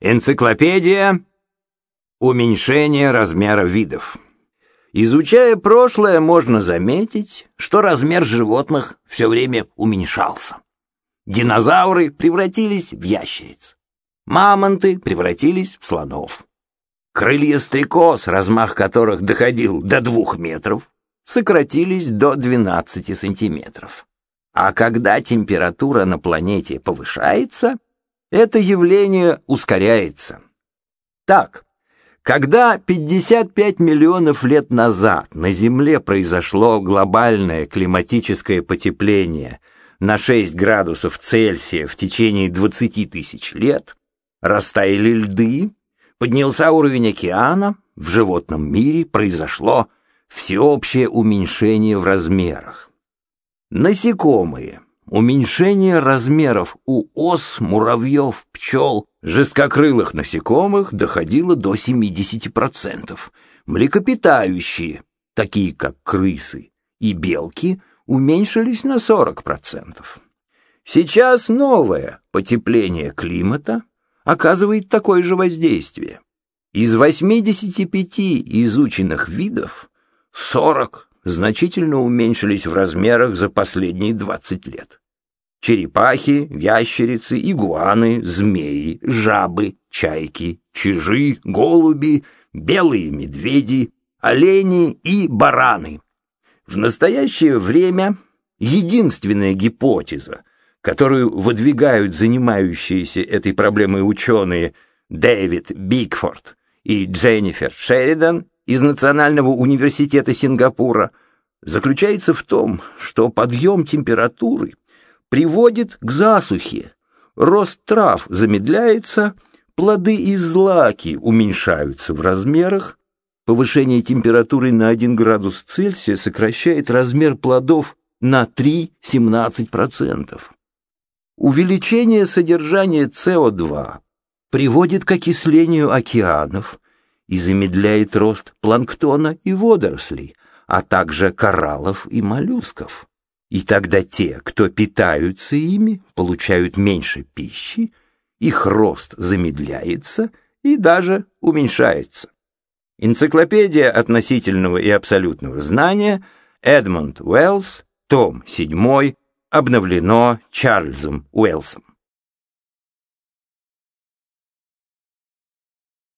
Энциклопедия «Уменьшение размера видов». Изучая прошлое, можно заметить, что размер животных все время уменьшался. Динозавры превратились в ящериц. Мамонты превратились в слонов. Крылья стрекоз, размах которых доходил до двух метров, сократились до 12 сантиметров. А когда температура на планете повышается, это явление ускоряется. Так, когда 55 миллионов лет назад на Земле произошло глобальное климатическое потепление на 6 градусов Цельсия в течение 20 тысяч лет, растаяли льды, поднялся уровень океана, в животном мире произошло всеобщее уменьшение в размерах. Насекомые Уменьшение размеров у ос, муравьев, пчел, жесткокрылых насекомых доходило до 70%. Млекопитающие, такие как крысы и белки, уменьшились на 40%. Сейчас новое потепление климата оказывает такое же воздействие. Из 85 изученных видов 40 значительно уменьшились в размерах за последние 20 лет. Черепахи, ящерицы, игуаны, змеи, жабы, чайки, чижи, голуби, белые медведи, олени и бараны. В настоящее время единственная гипотеза, которую выдвигают занимающиеся этой проблемой ученые Дэвид Бигфорд и Дженнифер Шеридан из Национального университета Сингапура заключается в том, что подъем температуры приводит к засухе, рост трав замедляется, плоды и злаки уменьшаются в размерах, повышение температуры на 1 градус Цельсия сокращает размер плодов на 3-17%. Увеличение содержания СО2 приводит к окислению океанов, и замедляет рост планктона и водорослей, а также кораллов и моллюсков. И тогда те, кто питаются ими, получают меньше пищи, их рост замедляется и даже уменьшается. Энциклопедия относительного и абсолютного знания Эдмунд Уэллс, том 7, обновлено Чарльзом Уэллсом.